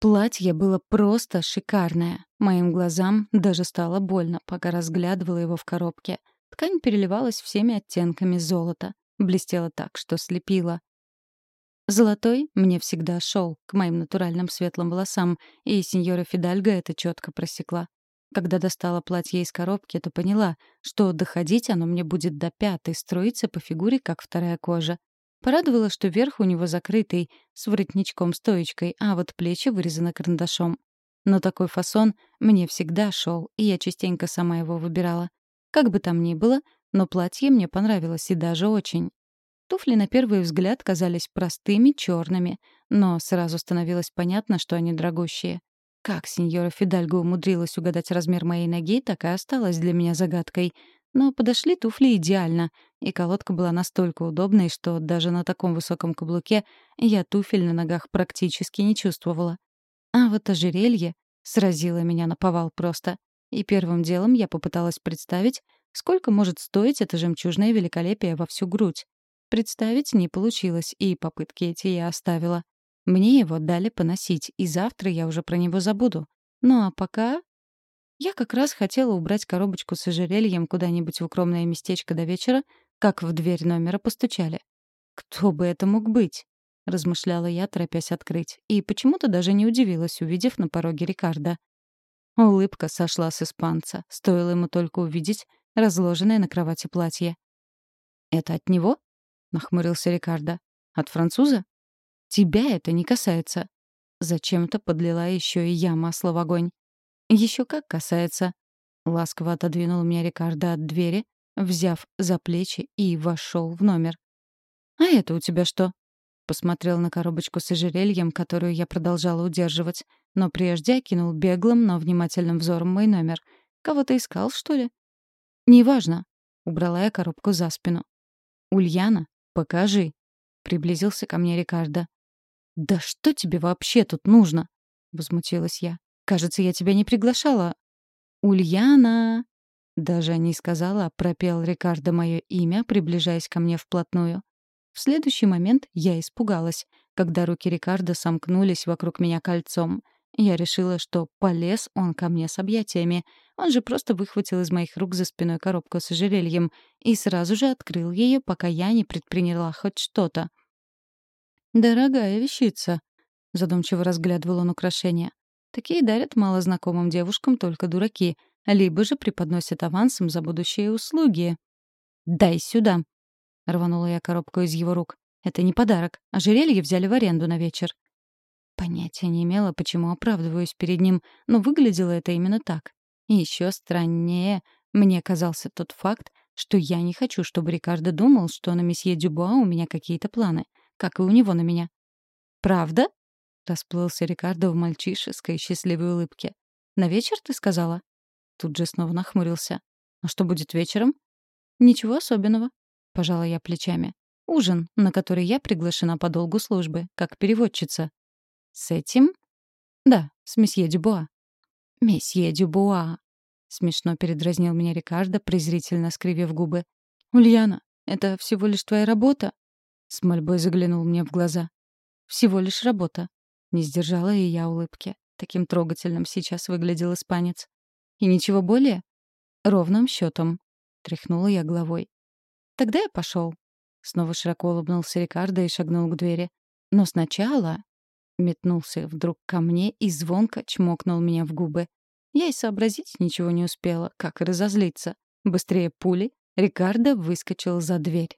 Платье было просто шикарное. Моим глазам даже стало больно, пока разглядывала его в коробке. Ткань переливалась всеми оттенками золота. Блестела так, что слепила. Золотой мне всегда шел к моим натуральным светлым волосам, и сеньора Фидальго это четко просекла. Когда достала платье из коробки, то поняла, что доходить оно мне будет до пятой, строиться по фигуре, как вторая кожа. Порадовало, что верх у него закрытый, с воротничком-стоечкой, а вот плечи вырезаны карандашом. Но такой фасон мне всегда шел, и я частенько сама его выбирала. Как бы там ни было, но платье мне понравилось и даже очень. Туфли на первый взгляд казались простыми, черными, но сразу становилось понятно, что они дорогущие. Как сеньора Фидальго умудрилась угадать размер моей ноги, так и осталась для меня загадкой — но подошли туфли идеально, и колодка была настолько удобной, что даже на таком высоком каблуке я туфель на ногах практически не чувствовала. А вот ожерелье сразило меня на повал просто. И первым делом я попыталась представить, сколько может стоить это жемчужное великолепие во всю грудь. Представить не получилось, и попытки эти я оставила. Мне его дали поносить, и завтра я уже про него забуду. Ну а пока я как раз хотела убрать коробочку с ожерельем куда-нибудь в укромное местечко до вечера, как в дверь номера постучали. «Кто бы это мог быть?» — размышляла я, торопясь открыть. И почему-то даже не удивилась, увидев на пороге Рикардо. Улыбка сошла с испанца. Стоило ему только увидеть разложенное на кровати платье. «Это от него?» — нахмурился Рикардо. «От француза?» «Тебя это не касается». Зачем-то подлила еще и я масло в огонь. Еще как касается. Ласково отодвинул меня Рикардо от двери, взяв за плечи и вошел в номер. «А это у тебя что?» Посмотрел на коробочку с ожерельем, которую я продолжала удерживать, но прежде окинул беглым, но внимательным взором мой номер. «Кого-то искал, что ли?» «Неважно», — убрала я коробку за спину. «Ульяна, покажи», — приблизился ко мне Рикардо. «Да что тебе вообще тут нужно?» — возмутилась я. Кажется, я тебя не приглашала. Ульяна. Даже не сказала, а пропел Рикардо мое имя, приближаясь ко мне вплотную. В следующий момент я испугалась, когда руки Рикардо сомкнулись вокруг меня кольцом. Я решила, что полез он ко мне с объятиями. Он же просто выхватил из моих рук за спиной коробку с ожерельем и сразу же открыл ее, пока я не предприняла хоть что-то. «Дорогая вещица», — задумчиво разглядывал он украшение. Такие дарят малознакомым девушкам только дураки, либо же преподносят авансом за будущие услуги. «Дай сюда!» — рванула я коробку из его рук. «Это не подарок. Ожерелье взяли в аренду на вечер». Понятия не имела, почему оправдываюсь перед ним, но выглядело это именно так. И еще страннее мне казался тот факт, что я не хочу, чтобы Рикардо думал, что на месье Дюбуа у меня какие-то планы, как и у него на меня. «Правда?» Расплылся Рикардо в мальчишеской счастливой улыбке. «На вечер, ты сказала?» Тут же снова нахмурился. «А что будет вечером?» «Ничего особенного», — пожала я плечами. «Ужин, на который я приглашена по долгу службы, как переводчица». «С этим?» «Да, с месье Дюбуа». «Месье Дюбуа», — смешно передразнил меня Рикардо, презрительно скривив губы. «Ульяна, это всего лишь твоя работа?» С мольбой заглянул мне в глаза. «Всего лишь работа», не сдержала и я улыбки. Таким трогательным сейчас выглядел испанец. И ничего более? Ровным счетом. Тряхнула я головой. Тогда я пошел. Снова широко улыбнулся Рикардо и шагнул к двери. Но сначала метнулся вдруг ко мне и звонко чмокнул меня в губы. Я и сообразить ничего не успела, как и разозлиться. Быстрее пули Рикардо выскочил за дверь.